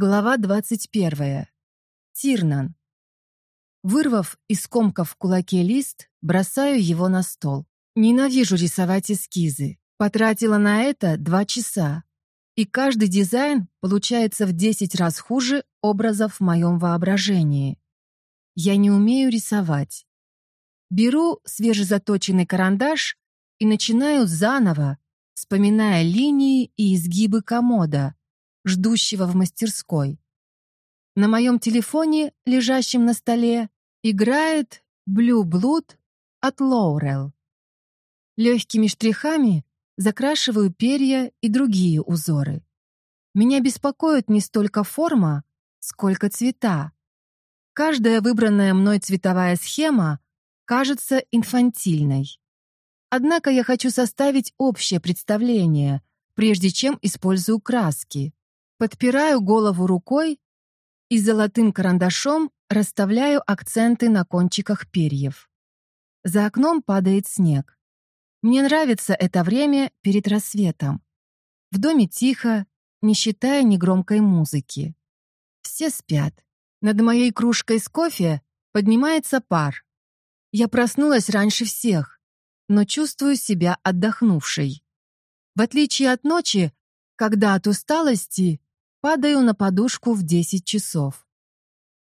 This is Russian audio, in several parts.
Глава 21. Тирнан. Вырвав из комка в кулаке лист, бросаю его на стол. Ненавижу рисовать эскизы. Потратила на это два часа. И каждый дизайн получается в 10 раз хуже образов в моем воображении. Я не умею рисовать. Беру свежезаточенный карандаш и начинаю заново, вспоминая линии и изгибы комода, ждущего в мастерской. На моем телефоне, лежащем на столе, играет Blue Blood от Laurel. Легкими штрихами закрашиваю перья и другие узоры. Меня беспокоит не столько форма, сколько цвета. Каждая выбранная мной цветовая схема кажется инфантильной. Однако я хочу составить общее представление, прежде чем использую краски. Подпираю голову рукой и золотым карандашом расставляю акценты на кончиках перьев. За окном падает снег. Мне нравится это время перед рассветом. В доме тихо, не считая негромкой музыки. Все спят. Над моей кружкой с кофе поднимается пар. Я проснулась раньше всех, но чувствую себя отдохнувшей. В отличие от ночи, когда от усталости Падаю на подушку в 10 часов.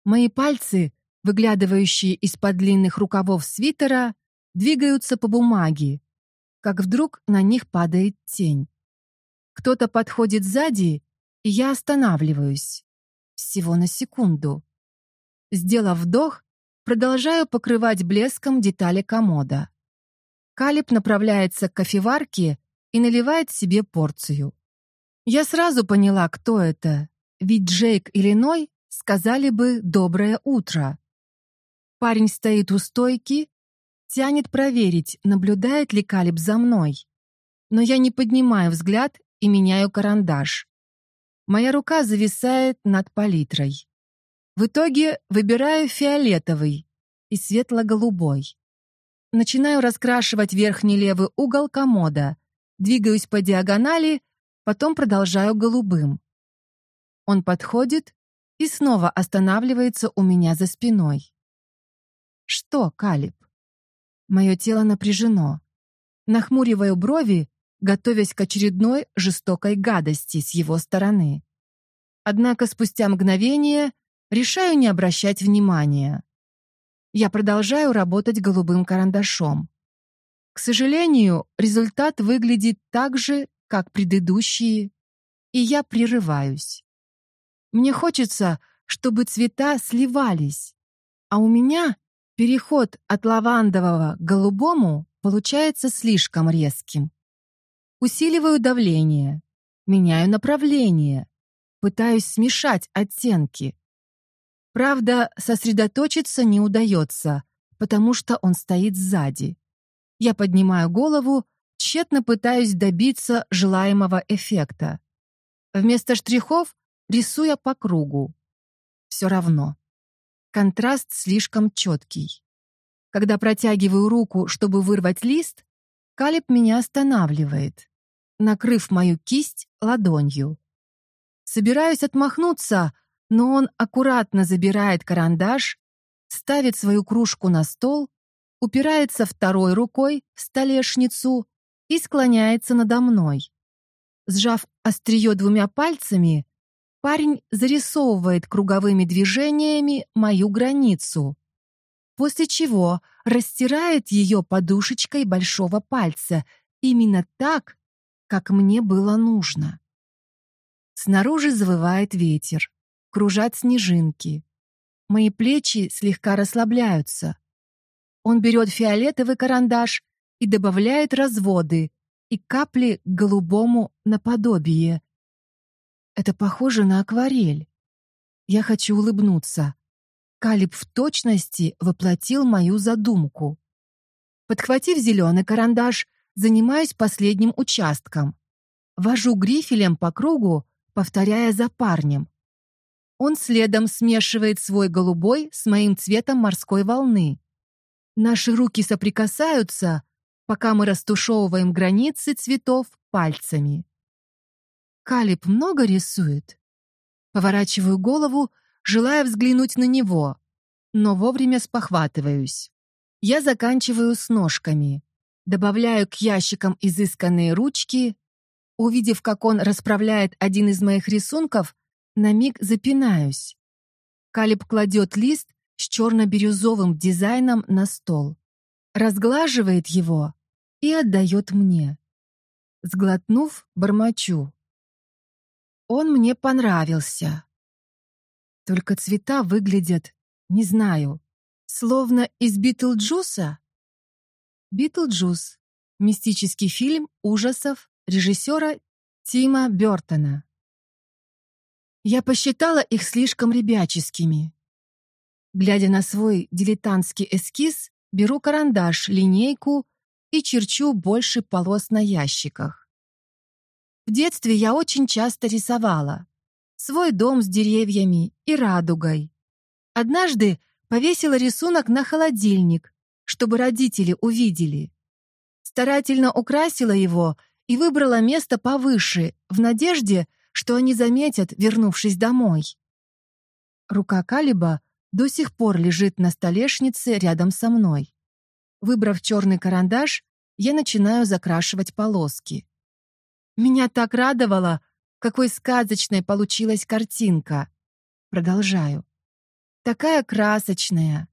Мои пальцы, выглядывающие из-под длинных рукавов свитера, двигаются по бумаге, как вдруг на них падает тень. Кто-то подходит сзади, и я останавливаюсь. Всего на секунду. Сделав вдох, продолжаю покрывать блеском детали комода. Калиб направляется к кофеварке и наливает себе порцию. Я сразу поняла, кто это, ведь Джейк или Ной сказали бы «доброе утро». Парень стоит у стойки, тянет проверить, наблюдает ли Калиб за мной. Но я не поднимаю взгляд и меняю карандаш. Моя рука зависает над палитрой. В итоге выбираю фиолетовый и светло-голубой. Начинаю раскрашивать верхний левый угол комода, двигаюсь по диагонали — потом продолжаю голубым. Он подходит и снова останавливается у меня за спиной. Что, Калиб? Мое тело напряжено. Нахмуриваю брови, готовясь к очередной жестокой гадости с его стороны. Однако спустя мгновение решаю не обращать внимания. Я продолжаю работать голубым карандашом. К сожалению, результат выглядит так же, как предыдущие, и я прерываюсь. Мне хочется, чтобы цвета сливались, а у меня переход от лавандового к голубому получается слишком резким. Усиливаю давление, меняю направление, пытаюсь смешать оттенки. Правда, сосредоточиться не удается, потому что он стоит сзади. Я поднимаю голову тщетно пытаюсь добиться желаемого эффекта. Вместо штрихов рисуя по кругу. Все равно. Контраст слишком четкий. Когда протягиваю руку, чтобы вырвать лист, Калиб меня останавливает, накрыв мою кисть ладонью. Собираюсь отмахнуться, но он аккуратно забирает карандаш, ставит свою кружку на стол, упирается второй рукой в столешницу и склоняется надо мной. Сжав острие двумя пальцами, парень зарисовывает круговыми движениями мою границу, после чего растирает ее подушечкой большого пальца именно так, как мне было нужно. Снаружи завывает ветер, кружат снежинки. Мои плечи слегка расслабляются. Он берет фиолетовый карандаш и добавляет разводы и капли к голубому наподобие. Это похоже на акварель. Я хочу улыбнуться. Калиб в точности воплотил мою задумку. Подхватив зеленый карандаш, занимаюсь последним участком. Вожу грифелем по кругу, повторяя за парнем. Он следом смешивает свой голубой с моим цветом морской волны. Наши руки соприкасаются, пока мы растушевываем границы цветов пальцами. Калиб много рисует? Поворачиваю голову, желая взглянуть на него, но вовремя спохватываюсь. Я заканчиваю с ножками, добавляю к ящикам изысканные ручки. Увидев, как он расправляет один из моих рисунков, на миг запинаюсь. Калиб кладет лист с черно-бирюзовым дизайном на стол, разглаживает его и отдает мне. Сглотнув, бормочу. Он мне понравился. Только цвета выглядят, не знаю, словно из Битлджуса. Битлджус — мистический фильм ужасов режиссера Тима Бёртона. Я посчитала их слишком ребяческими. Глядя на свой дилетантский эскиз, беру карандаш, линейку и черчу больше полос на ящиках. В детстве я очень часто рисовала. Свой дом с деревьями и радугой. Однажды повесила рисунок на холодильник, чтобы родители увидели. Старательно украсила его и выбрала место повыше, в надежде, что они заметят, вернувшись домой. Рука Калиба до сих пор лежит на столешнице рядом со мной. Выбрав черный карандаш, я начинаю закрашивать полоски. Меня так радовало, какой сказочной получилась картинка. Продолжаю. Такая красочная.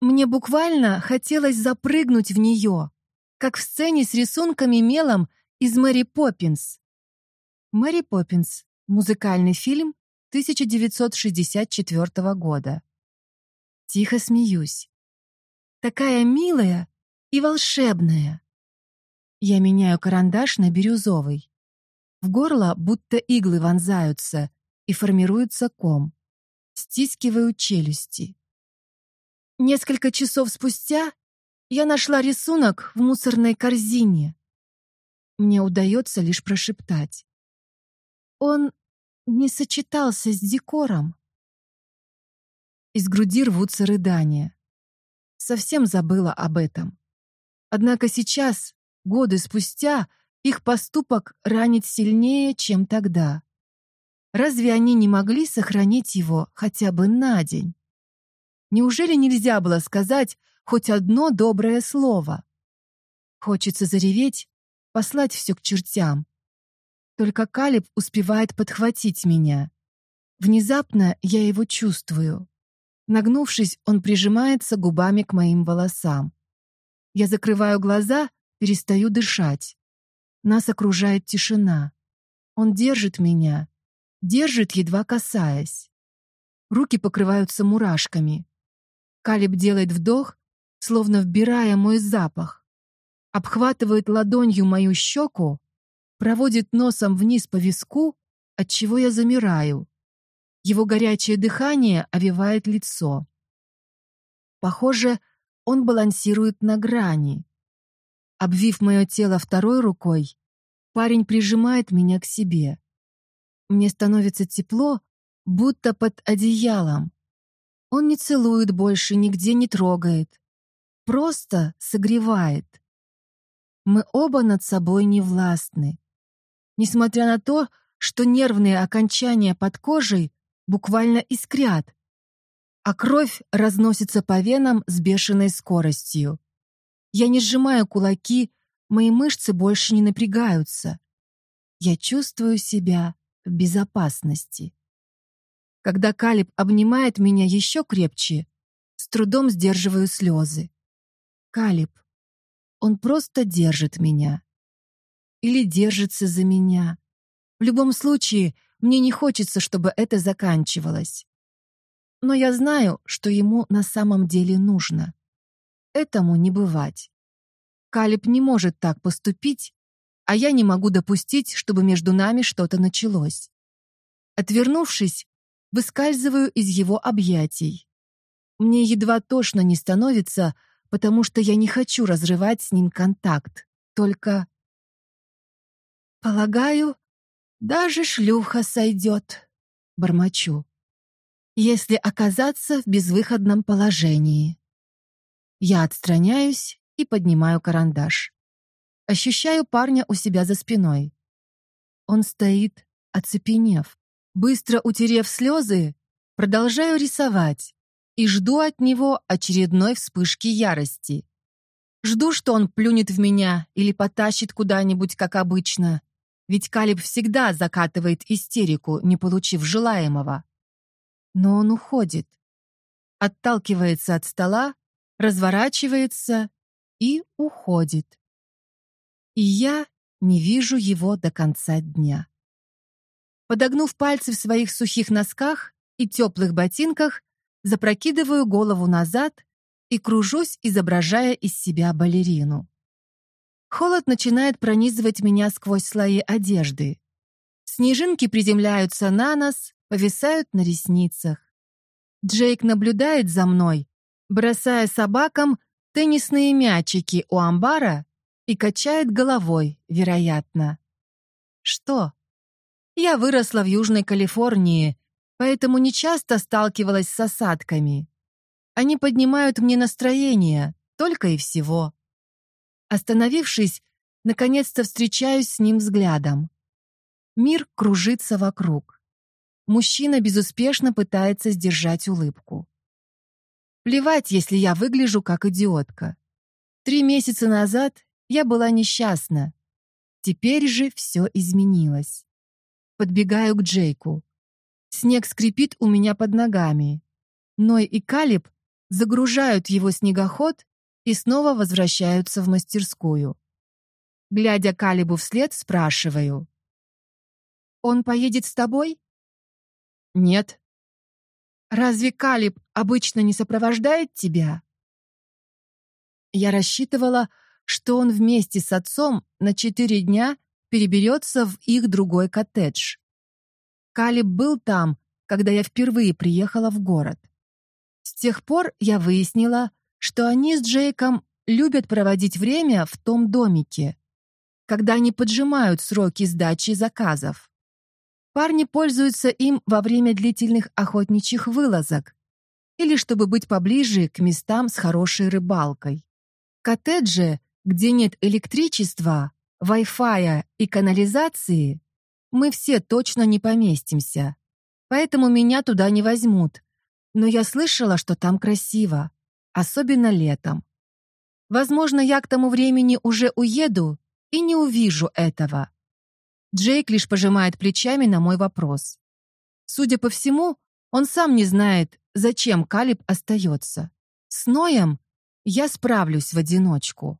Мне буквально хотелось запрыгнуть в нее, как в сцене с рисунками мелом из Мэри Поппинс. Мэри Поппинс. Музыкальный фильм 1964 года. Тихо смеюсь. Такая милая и волшебная. Я меняю карандаш на бирюзовый. В горло будто иглы вонзаются и формируется ком. Стискиваю челюсти. Несколько часов спустя я нашла рисунок в мусорной корзине. Мне удается лишь прошептать. Он не сочетался с декором. Из груди рвутся рыдания. Совсем забыла об этом. Однако сейчас, годы спустя, их поступок ранит сильнее, чем тогда. Разве они не могли сохранить его хотя бы на день? Неужели нельзя было сказать хоть одно доброе слово? Хочется зареветь, послать все к чертям. Только Калиб успевает подхватить меня. Внезапно я его чувствую. Нагнувшись, он прижимается губами к моим волосам. Я закрываю глаза, перестаю дышать. Нас окружает тишина. Он держит меня, держит, едва касаясь. Руки покрываются мурашками. Калиб делает вдох, словно вбирая мой запах. Обхватывает ладонью мою щеку, проводит носом вниз по виску, от чего я замираю. Его горячее дыхание овевает лицо. Похоже, он балансирует на грани. Обвив мое тело второй рукой, парень прижимает меня к себе. Мне становится тепло, будто под одеялом. Он не целует больше, нигде не трогает. Просто согревает. Мы оба над собой не властны. Несмотря на то, что нервные окончания под кожей буквально искрят, а кровь разносится по венам с бешеной скоростью. Я не сжимаю кулаки, мои мышцы больше не напрягаются. Я чувствую себя в безопасности. Когда Калиб обнимает меня еще крепче, с трудом сдерживаю слезы. Калиб, он просто держит меня. Или держится за меня. В любом случае, мне не хочется, чтобы это заканчивалось. Но я знаю, что ему на самом деле нужно. Этому не бывать. Калиб не может так поступить, а я не могу допустить, чтобы между нами что-то началось. Отвернувшись, выскальзываю из его объятий. Мне едва тошно не становится, потому что я не хочу разрывать с ним контакт. Только... Полагаю, даже шлюха сойдет, бормочу, если оказаться в безвыходном положении. Я отстраняюсь и поднимаю карандаш. Ощущаю парня у себя за спиной. Он стоит, оцепенев. Быстро утерев слезы, продолжаю рисовать и жду от него очередной вспышки ярости. Жду, что он плюнет в меня или потащит куда-нибудь, как обычно. Ведь Калиб всегда закатывает истерику, не получив желаемого. Но он уходит. Отталкивается от стола, разворачивается и уходит. И я не вижу его до конца дня. Подогнув пальцы в своих сухих носках и теплых ботинках, запрокидываю голову назад и кружусь, изображая из себя балерину. Холод начинает пронизывать меня сквозь слои одежды. Снежинки приземляются на нос, повисают на ресницах. Джейк наблюдает за мной, бросая собакам теннисные мячики у амбара и качает головой, вероятно. Что? Я выросла в Южной Калифорнии, поэтому не часто сталкивалась с осадками. Они поднимают мне настроение, только и всего. Остановившись, наконец-то встречаюсь с ним взглядом. Мир кружится вокруг. Мужчина безуспешно пытается сдержать улыбку. Плевать, если я выгляжу как идиотка. Три месяца назад я была несчастна. Теперь же все изменилось. Подбегаю к Джейку. Снег скрипит у меня под ногами. Ной и Калиб загружают его снегоход и снова возвращаются в мастерскую. Глядя Калибу вслед, спрашиваю. «Он поедет с тобой?» «Нет». «Разве Калиб обычно не сопровождает тебя?» Я рассчитывала, что он вместе с отцом на четыре дня переберется в их другой коттедж. Калиб был там, когда я впервые приехала в город. С тех пор я выяснила, что они с Джейком любят проводить время в том домике, когда они поджимают сроки сдачи заказов. Парни пользуются им во время длительных охотничьих вылазок или чтобы быть поближе к местам с хорошей рыбалкой. Коттеджи, где нет электричества, Wi-Fi и канализации, мы все точно не поместимся. Поэтому меня туда не возьмут, но я слышала, что там красиво, особенно летом. Возможно, я к тому времени уже уеду и не увижу этого. Джейк лишь пожимает плечами на мой вопрос. Судя по всему, он сам не знает, зачем Калиб остается. С Ноем я справлюсь в одиночку.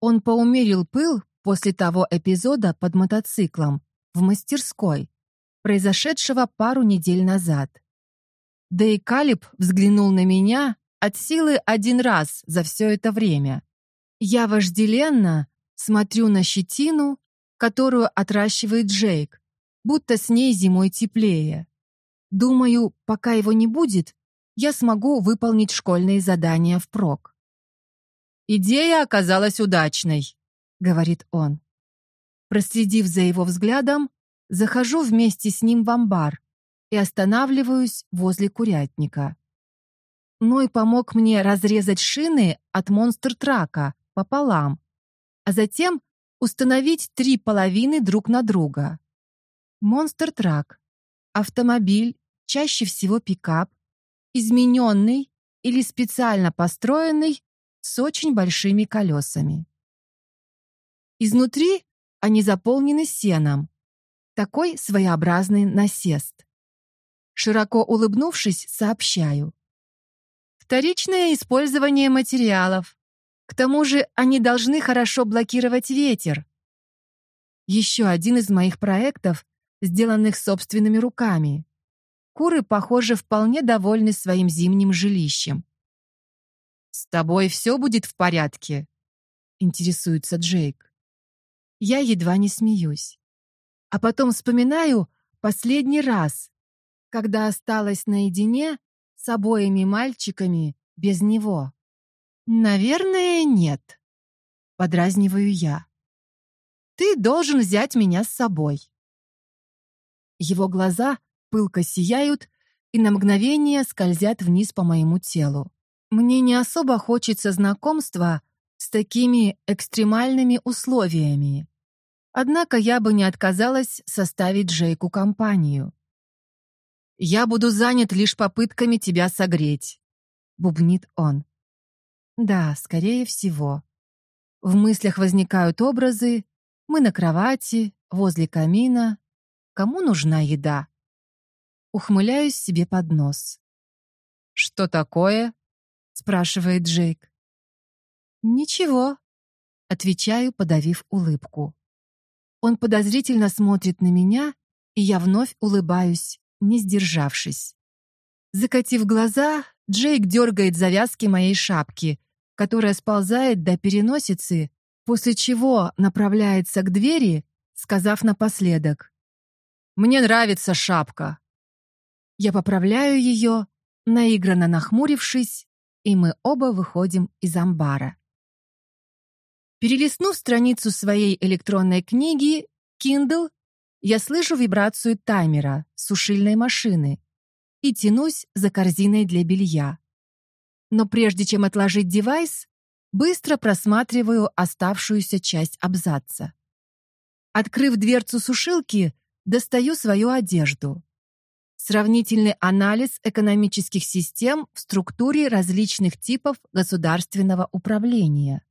Он поумерил пыл после того эпизода под мотоциклом в мастерской, произошедшего пару недель назад. Да и Калиб взглянул на меня от силы один раз за все это время. Я вожделенно смотрю на щетину, которую отращивает Джейк, будто с ней зимой теплее. Думаю, пока его не будет, я смогу выполнить школьные задания впрок. «Идея оказалась удачной», — говорит он. Проследив за его взглядом, захожу вместе с ним в амбар, и останавливаюсь возле курятника. Ной помог мне разрезать шины от монстр-трака пополам, а затем установить три половины друг на друга. Монстр-трак — автомобиль, чаще всего пикап, измененный или специально построенный с очень большими колесами. Изнутри они заполнены сеном, такой своеобразный насест. Широко улыбнувшись, сообщаю. Вторичное использование материалов. К тому же они должны хорошо блокировать ветер. Еще один из моих проектов, сделанных собственными руками. Куры, похоже, вполне довольны своим зимним жилищем. «С тобой все будет в порядке?» — интересуется Джейк. Я едва не смеюсь. А потом вспоминаю последний раз, когда осталась наедине с обоими мальчиками без него? Наверное, нет. Подразниваю я. Ты должен взять меня с собой. Его глаза пылко сияют и на мгновение скользят вниз по моему телу. Мне не особо хочется знакомства с такими экстремальными условиями. Однако я бы не отказалась составить Джейку компанию. «Я буду занят лишь попытками тебя согреть», — бубнит он. Да, скорее всего. В мыслях возникают образы. Мы на кровати, возле камина. Кому нужна еда? Ухмыляюсь себе под нос. «Что такое?» — спрашивает Джейк. «Ничего», — отвечаю, подавив улыбку. Он подозрительно смотрит на меня, и я вновь улыбаюсь, не сдержавшись. Закатив глаза, Джейк дергает завязки моей шапки, которая сползает до переносицы, после чего направляется к двери, сказав напоследок. «Мне нравится шапка». Я поправляю ее, наигранно нахмурившись, и мы оба выходим из амбара. Перелистнув страницу своей электронной книги Kindle, я слышу вибрацию таймера сушильной машины и тянусь за корзиной для белья. Но прежде чем отложить девайс, быстро просматриваю оставшуюся часть абзаца. Открыв дверцу сушилки, достаю свою одежду. Сравнительный анализ экономических систем в структуре различных типов государственного управления.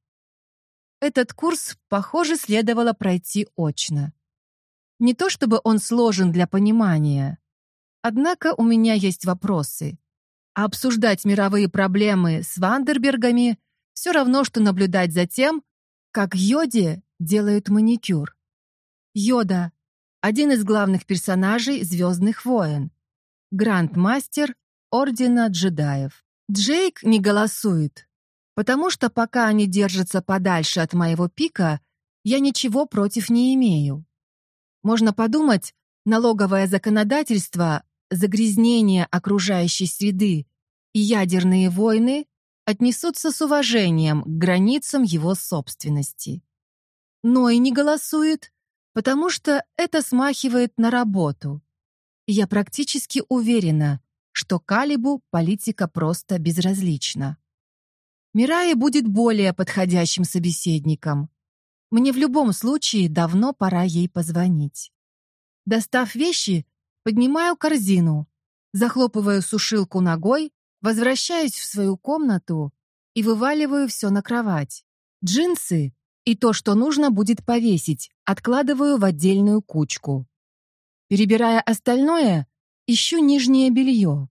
Этот курс, похоже, следовало пройти очно. Не то чтобы он сложен для понимания. Однако у меня есть вопросы. А обсуждать мировые проблемы с Вандербергами все равно, что наблюдать за тем, как Йоде делают маникюр. Йода — один из главных персонажей «Звездных войн». Гранд-мастер Ордена джедаев. Джейк не голосует, потому что пока они держатся подальше от моего пика, я ничего против не имею. Можно подумать, налоговое законодательство, загрязнение окружающей среды и ядерные войны отнесутся с уважением к границам его собственности. Но и не голосует, потому что это смахивает на работу. Я практически уверена, что Калибу политика просто безразлична. Мирая будет более подходящим собеседником. Мне в любом случае давно пора ей позвонить. Достав вещи, поднимаю корзину, захлопываю сушилку ногой, возвращаюсь в свою комнату и вываливаю все на кровать. Джинсы и то, что нужно будет повесить, откладываю в отдельную кучку. Перебирая остальное, ищу нижнее белье.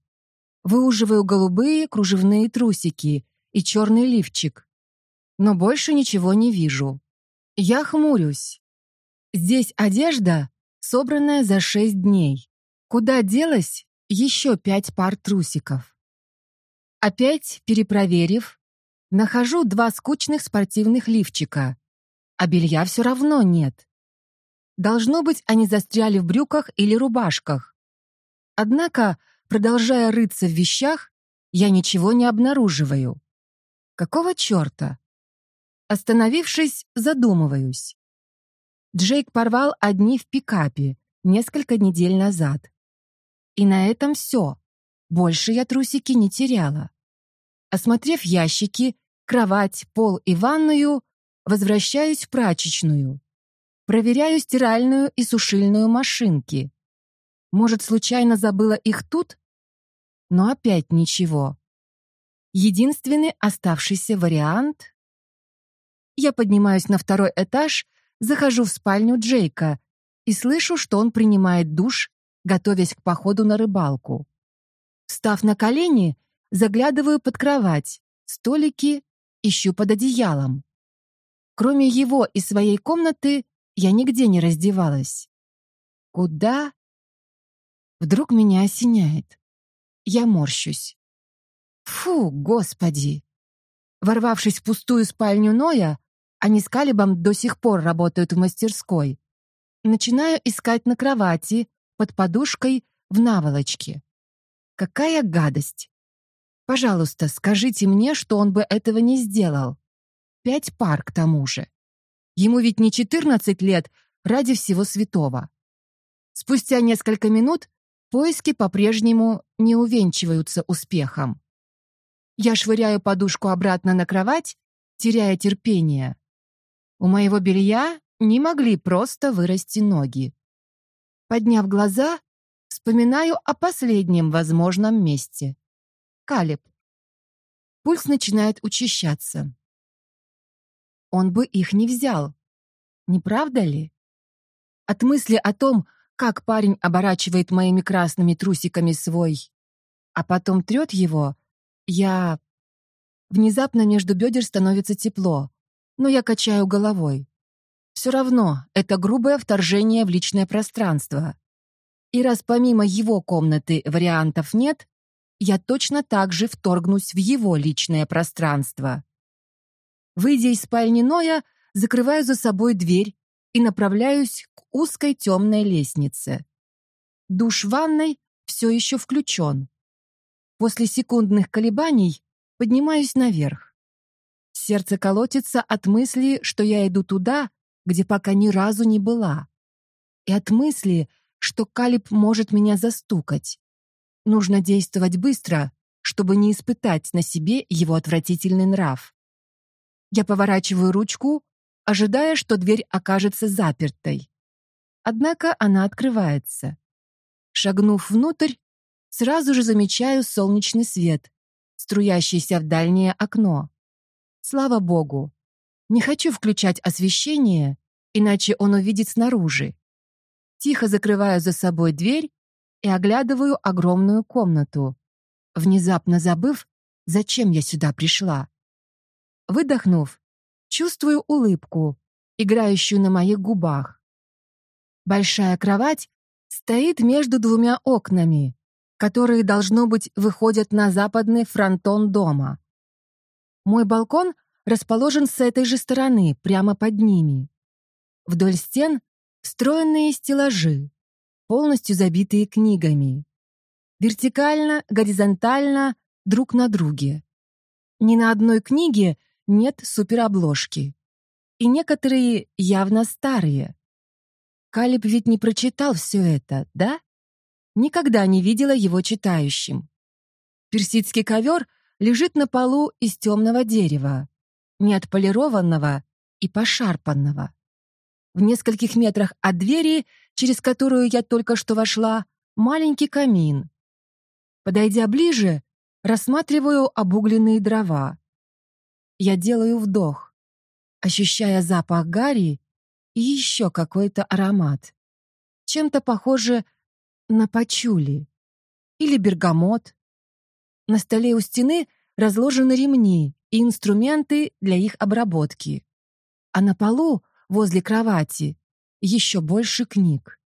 Выуживаю голубые кружевные трусики и черный лифчик. Но больше ничего не вижу. Я хмурюсь. Здесь одежда, собранная за шесть дней. Куда делась еще пять пар трусиков? Опять перепроверив, нахожу два скучных спортивных лифчика, а белья все равно нет. Должно быть, они застряли в брюках или рубашках. Однако, продолжая рыться в вещах, я ничего не обнаруживаю. Какого черта? Остановившись, задумываюсь. Джейк порвал одни в пикапе несколько недель назад. И на этом все. Больше я трусики не теряла. Осмотрев ящики, кровать, пол и ванную, возвращаюсь в прачечную. Проверяю стиральную и сушильную машинки. Может, случайно забыла их тут? Но опять ничего. Единственный оставшийся вариант... Я поднимаюсь на второй этаж, захожу в спальню Джейка и слышу, что он принимает душ, готовясь к походу на рыбалку. Встав на колени, заглядываю под кровать, столики, ищу под одеялом. Кроме его и своей комнаты, я нигде не раздевалась. Куда? Вдруг меня осеняет. Я морщусь. Фу, господи! Ворвавшись в пустую спальню Ноя, они с Калибом до сих пор работают в мастерской. Начинаю искать на кровати, под подушкой, в наволочке. Какая гадость! Пожалуйста, скажите мне, что он бы этого не сделал. Пять пар к тому же. Ему ведь не 14 лет ради всего святого. Спустя несколько минут поиски по-прежнему не увенчиваются успехом. Я швыряю подушку обратно на кровать, теряя терпение. У моего белья не могли просто вырасти ноги. Подняв глаза, Вспоминаю о последнем возможном месте. Калиб. Пульс начинает учащаться. Он бы их не взял. Не правда ли? От мысли о том, как парень оборачивает моими красными трусиками свой, а потом трет его, я... Внезапно между бедер становится тепло, но я качаю головой. Все равно это грубое вторжение в личное пространство. И раз помимо его комнаты вариантов нет, я точно так же вторгнусь в его личное пространство. Выйдя из спальни Ноя, закрываю за собой дверь и направляюсь к узкой темной лестнице. Душ в ванной все еще включен. После секундных колебаний поднимаюсь наверх. Сердце колотится от мысли, что я иду туда, где пока ни разу не была. И от мысли, что Калиб может меня застукать. Нужно действовать быстро, чтобы не испытать на себе его отвратительный нрав. Я поворачиваю ручку, ожидая, что дверь окажется запертой. Однако она открывается. Шагнув внутрь, сразу же замечаю солнечный свет, струящийся в дальнее окно. Слава богу. Не хочу включать освещение, иначе он увидит снаружи. Тихо закрываю за собой дверь и оглядываю огромную комнату, внезапно забыв, зачем я сюда пришла. Выдохнув, чувствую улыбку, играющую на моих губах. Большая кровать стоит между двумя окнами, которые, должно быть, выходят на западный фронтон дома. Мой балкон расположен с этой же стороны, прямо под ними. Вдоль стен Встроенные стеллажи, полностью забитые книгами. Вертикально, горизонтально, друг на друге. Ни на одной книге нет суперобложки. И некоторые явно старые. Калиб ведь не прочитал все это, да? Никогда не видела его читающим. Персидский ковер лежит на полу из темного дерева, неотполированного и пошарпанного. В нескольких метрах от двери, через которую я только что вошла, маленький камин. Подойдя ближе, рассматриваю обугленные дрова. Я делаю вдох, ощущая запах гари и еще какой-то аромат. Чем-то похоже на пачули или бергамот. На столе у стены разложены ремни и инструменты для их обработки. А на полу возле кровати, еще больше книг.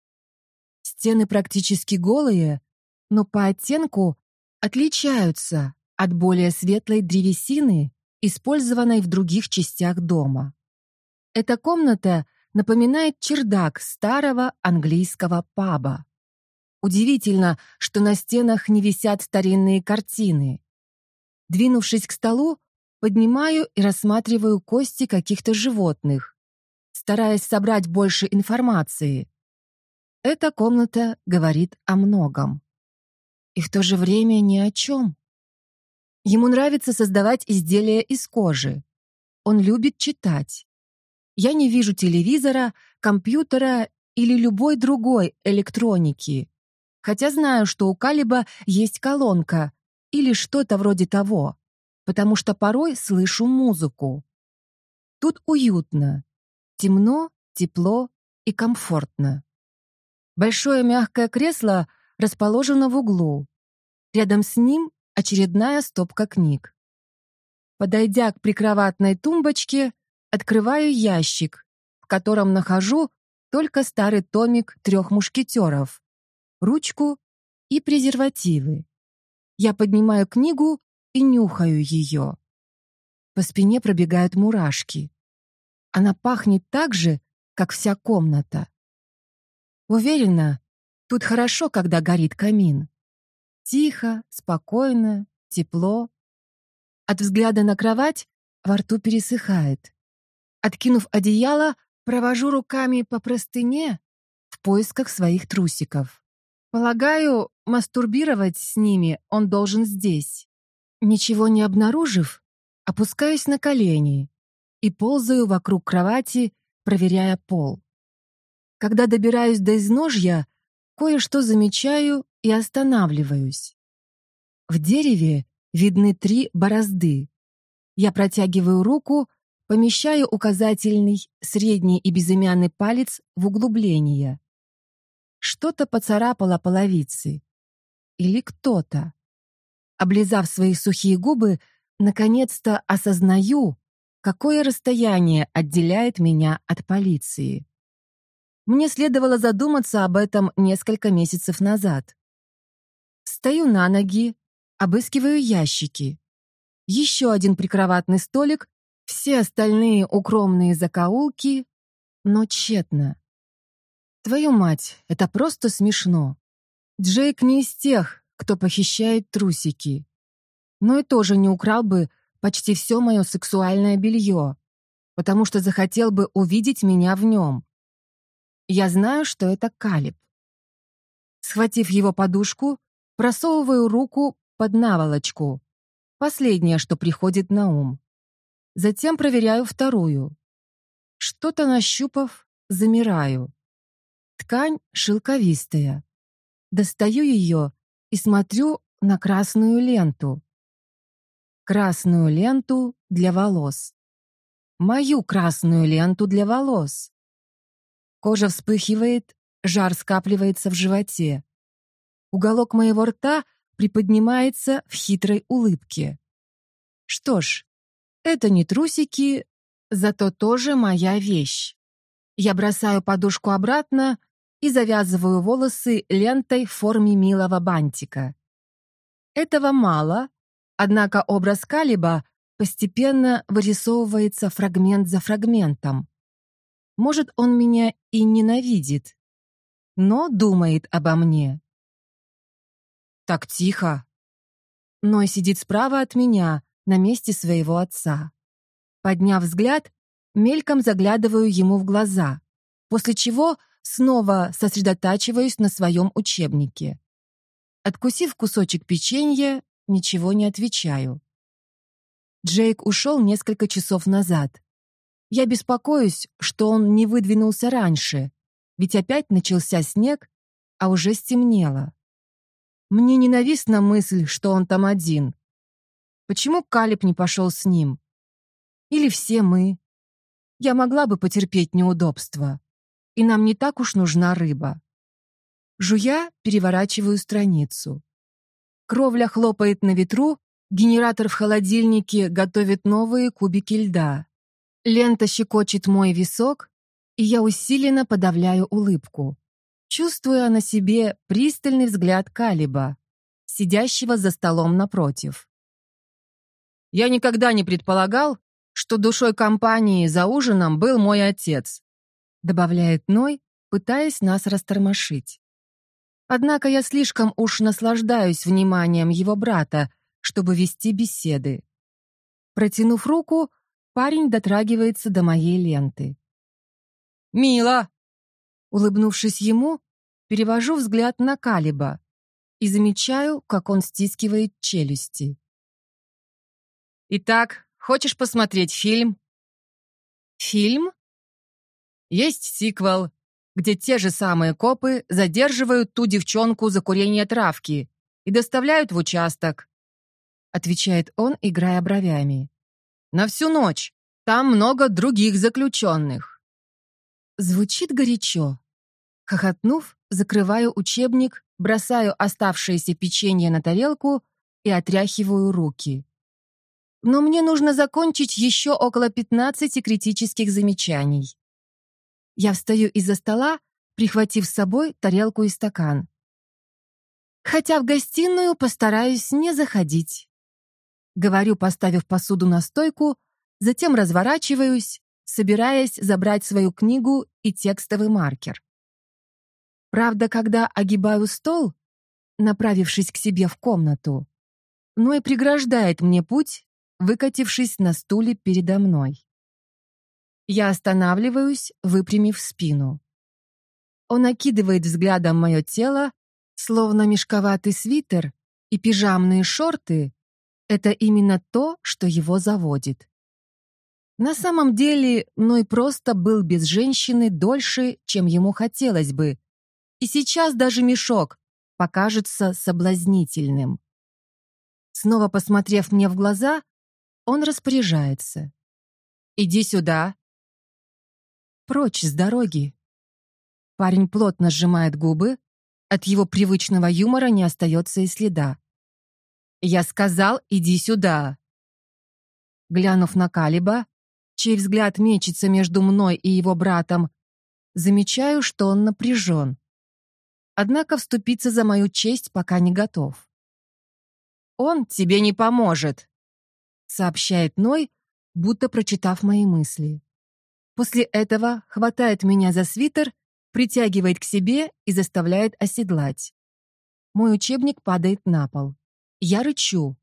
Стены практически голые, но по оттенку отличаются от более светлой древесины, использованной в других частях дома. Эта комната напоминает чердак старого английского паба. Удивительно, что на стенах не висят старинные картины. Двинувшись к столу, поднимаю и рассматриваю кости каких-то животных, стараясь собрать больше информации. Эта комната говорит о многом. И в то же время ни о чем. Ему нравится создавать изделия из кожи. Он любит читать. Я не вижу телевизора, компьютера или любой другой электроники. Хотя знаю, что у Калиба есть колонка или что-то вроде того, потому что порой слышу музыку. Тут уютно. Темно, тепло и комфортно. Большое мягкое кресло расположено в углу. Рядом с ним очередная стопка книг. Подойдя к прикроватной тумбочке, открываю ящик, в котором нахожу только старый томик трех мушкетеров, ручку и презервативы. Я поднимаю книгу и нюхаю ее. По спине пробегают мурашки. Она пахнет так же, как вся комната. Уверена, тут хорошо, когда горит камин. Тихо, спокойно, тепло. От взгляда на кровать во рту пересыхает. Откинув одеяло, провожу руками по простыне в поисках своих трусиков. Полагаю, мастурбировать с ними он должен здесь. Ничего не обнаружив, опускаюсь на колени и ползаю вокруг кровати, проверяя пол. Когда добираюсь до изножья, кое-что замечаю и останавливаюсь. В дереве видны три борозды. Я протягиваю руку, помещаю указательный, средний и безымянный палец в углубление. Что-то поцарапало половицы. Или кто-то. Облизав свои сухие губы, наконец-то осознаю, какое расстояние отделяет меня от полиции. Мне следовало задуматься об этом несколько месяцев назад. Стою на ноги, обыскиваю ящики. Еще один прикроватный столик, все остальные укромные закоулки, но тщетно. Твою мать, это просто смешно. Джейк не из тех, кто похищает трусики. Но и тоже не украл бы почти все мое сексуальное белье, потому что захотел бы увидеть меня в нем. Я знаю, что это Калиб. Схватив его подушку, просовываю руку под наволочку. Последнее, что приходит на ум. Затем проверяю вторую. Что-то нащупав, замираю. Ткань шелковистая. Достаю ее и смотрю на красную ленту. Красную ленту для волос. Мою красную ленту для волос. Кожа вспыхивает, жар скапливается в животе. Уголок моего рта приподнимается в хитрой улыбке. Что ж, это не трусики, зато тоже моя вещь. Я бросаю подушку обратно и завязываю волосы лентой в форме милого бантика. Этого мало, однако образ Калиба постепенно вырисовывается фрагмент за фрагментом. Может, он меня и ненавидит, но думает обо мне. Так тихо. Ной сидит справа от меня, на месте своего отца. Подняв взгляд, мельком заглядываю ему в глаза, после чего снова сосредотачиваюсь на своем учебнике. Откусив кусочек печенья, ничего не отвечаю. Джейк ушел несколько часов назад. Я беспокоюсь, что он не выдвинулся раньше, ведь опять начался снег, а уже стемнело. Мне ненавистна мысль, что он там один. Почему Калиб не пошел с ним? Или все мы? Я могла бы потерпеть неудобства. И нам не так уж нужна рыба. Жуя, переворачиваю страницу. Кровля хлопает на ветру, генератор в холодильнике готовит новые кубики льда. Лента щекочет мой висок, и я усиленно подавляю улыбку, чувствуя на себе пристальный взгляд Калиба, сидящего за столом напротив. Я никогда не предполагал, что душой компании за ужином был мой отец, добавляет Ной, пытаясь нас растормошить. Однако я слишком уж наслаждаюсь вниманием его брата, чтобы вести беседы. Протянув руку, Парень дотрагивается до моей ленты. «Мила!» Улыбнувшись ему, перевожу взгляд на Калиба и замечаю, как он стискивает челюсти. «Итак, хочешь посмотреть фильм?» «Фильм?» Есть сиквел, где те же самые копы задерживают ту девчонку за курение травки и доставляют в участок. Отвечает он, играя бровями. На всю ночь. Там много других заключенных». Звучит горячо. Хохотнув, закрываю учебник, бросаю оставшееся печенье на тарелку и отряхиваю руки. Но мне нужно закончить еще около 15 критических замечаний. Я встаю из-за стола, прихватив с собой тарелку и стакан. Хотя в гостиную постараюсь не заходить. Говорю, поставив посуду на стойку, затем разворачиваюсь, собираясь забрать свою книгу и текстовый маркер. Правда, когда огибаю стол, направившись к себе в комнату, Ной преграждает мне путь, выкатившись на стуле передо мной. Я останавливаюсь, выпрямив спину. Он окидывает взглядом мое тело, словно мешковатый свитер и пижамные шорты это именно то, что его заводит. На самом деле, Ной просто был без женщины дольше, чем ему хотелось бы, И сейчас даже мешок покажется соблазнительным. Снова посмотрев мне в глаза, он распоряжается. «Иди сюда». Прочь с дороги. Парень плотно сжимает губы, от его привычного юмора не остается и следа. «Я сказал, иди сюда!» Глянув на Калиба, чей взгляд мечется между мной и его братом, замечаю, что он напряжен. Однако вступиться за мою честь пока не готов. «Он тебе не поможет», — сообщает Ной, будто прочитав мои мысли. После этого хватает меня за свитер притягивает к себе и заставляет оседлать. Мой учебник падает на пол. Я рычу.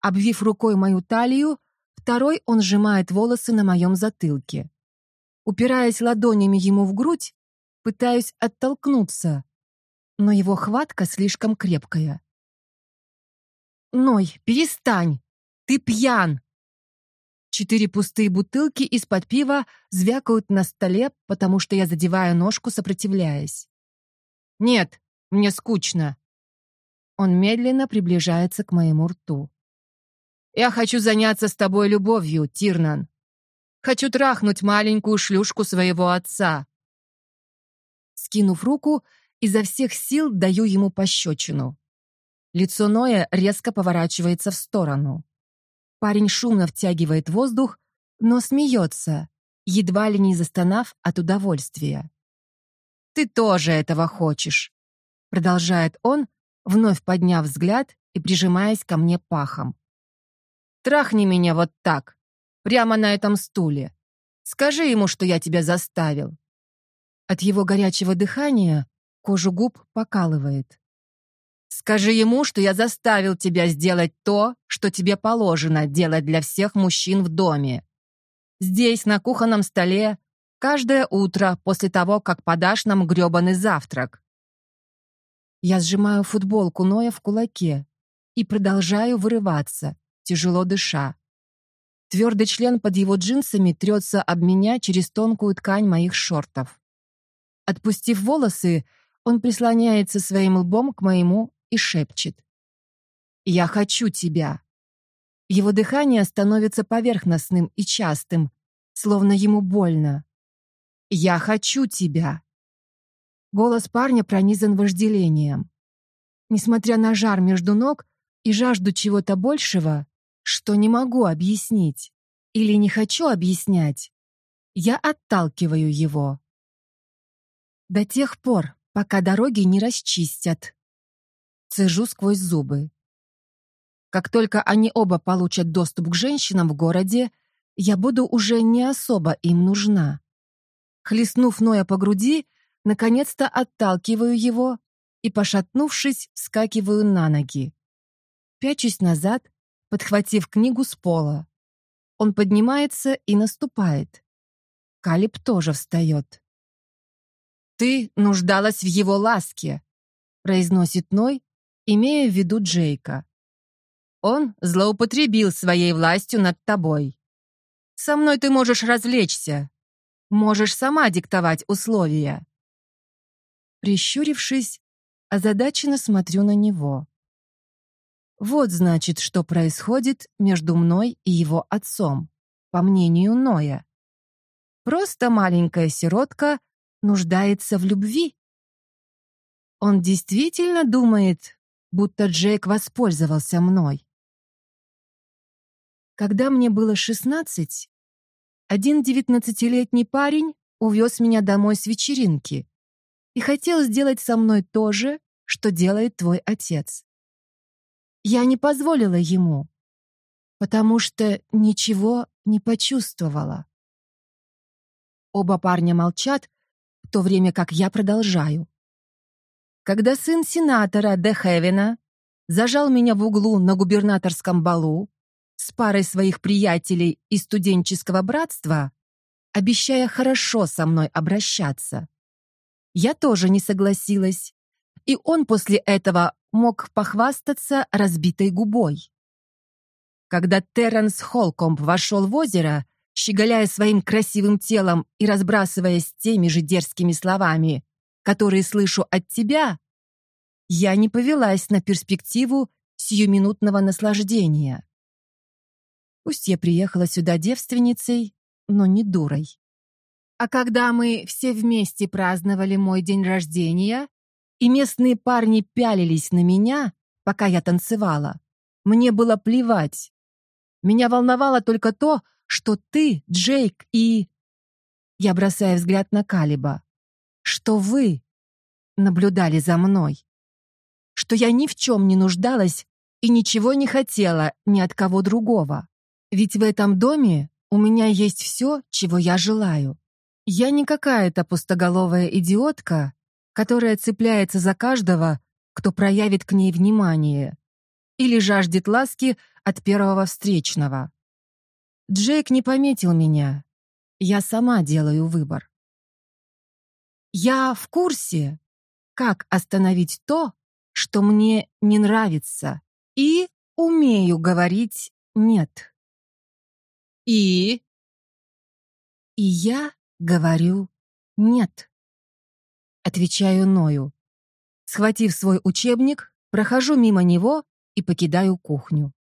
Обвив рукой мою талию, второй он сжимает волосы на моем затылке. Упираясь ладонями ему в грудь, пытаюсь оттолкнуться, но его хватка слишком крепкая. «Ной, перестань! Ты пьян!» Четыре пустые бутылки из-под пива звякают на столе, потому что я задеваю ножку, сопротивляясь. «Нет, мне скучно». Он медленно приближается к моему рту. «Я хочу заняться с тобой любовью, Тирнан. Хочу трахнуть маленькую шлюшку своего отца». Скинув руку, изо всех сил даю ему пощечину. Лицо Ноя резко поворачивается в сторону. Парень шумно втягивает воздух, но смеется, едва ли не застонав от удовольствия. «Ты тоже этого хочешь», — продолжает он, вновь подняв взгляд и прижимаясь ко мне пахом. «Трахни меня вот так, прямо на этом стуле. Скажи ему, что я тебя заставил». От его горячего дыхания кожу губ покалывает. Скажи ему, что я заставил тебя сделать то, что тебе положено делать для всех мужчин в доме. Здесь, на кухонном столе, каждое утро после того, как подашь нам грёбаный завтрак. Я сжимаю футболку Ноя в кулаке и продолжаю вырываться, тяжело дыша. Твердый член под его джинсами трется об меня через тонкую ткань моих шортов. Отпустив волосы, он прислоняется своим лбом к моему и шепчет. «Я хочу тебя». Его дыхание становится поверхностным и частым, словно ему больно. «Я хочу тебя». Голос парня пронизан вожделением. Несмотря на жар между ног и жажду чего-то большего, что не могу объяснить или не хочу объяснять, я отталкиваю его. До тех пор, пока дороги не расчистят. Цежу сквозь зубы. Как только они оба получат доступ к женщинам в городе, я буду уже не особо им нужна. Хлестнув Ноя по груди, наконец-то отталкиваю его и, пошатнувшись, скакиваю на ноги. Пячусь назад, подхватив книгу с пола. Он поднимается и наступает. Калиб тоже встает. «Ты нуждалась в его ласке», — произносит Ной, имея в виду Джейка. Он злоупотребил своей властью над тобой. Со мной ты можешь развлечься. Можешь сама диктовать условия. Прищурившись, озадаченно смотрю на него. Вот, значит, что происходит между мной и его отцом, по мнению Ноя. Просто маленькая сиротка нуждается в любви. Он действительно думает, будто Джейк воспользовался мной. Когда мне было 16, один девятнадцатилетний парень увез меня домой с вечеринки и хотел сделать со мной то же, что делает твой отец. Я не позволила ему, потому что ничего не почувствовала. Оба парня молчат, в то время как я продолжаю. Когда сын сенатора Де Хевена зажал меня в углу на губернаторском балу с парой своих приятелей из студенческого братства, обещая хорошо со мной обращаться. Я тоже не согласилась, и он после этого мог похвастаться разбитой губой. Когда Терренс Холкомб вошел в озеро, щеголяя своим красивым телом и разбрасываясь теми же дерзкими словами, которые слышу от тебя, я не повелась на перспективу сиюминутного наслаждения. Пусть я приехала сюда девственницей, но не дурой. А когда мы все вместе праздновали мой день рождения, и местные парни пялились на меня, пока я танцевала, мне было плевать. Меня волновало только то, что ты, Джейк и... Я бросаю взгляд на Калиба. Что вы наблюдали за мной. Что я ни в чем не нуждалась и ничего не хотела ни от кого другого. Ведь в этом доме у меня есть все, чего я желаю. Я не какая-то пустоголовая идиотка, которая цепляется за каждого, кто проявит к ней внимание или жаждет ласки от первого встречного. Джейк не пометил меня. Я сама делаю выбор. Я в курсе, как остановить то, что мне не нравится, и умею говорить «нет». И? И я говорю «нет». Отвечаю Ною. Схватив свой учебник, прохожу мимо него и покидаю кухню.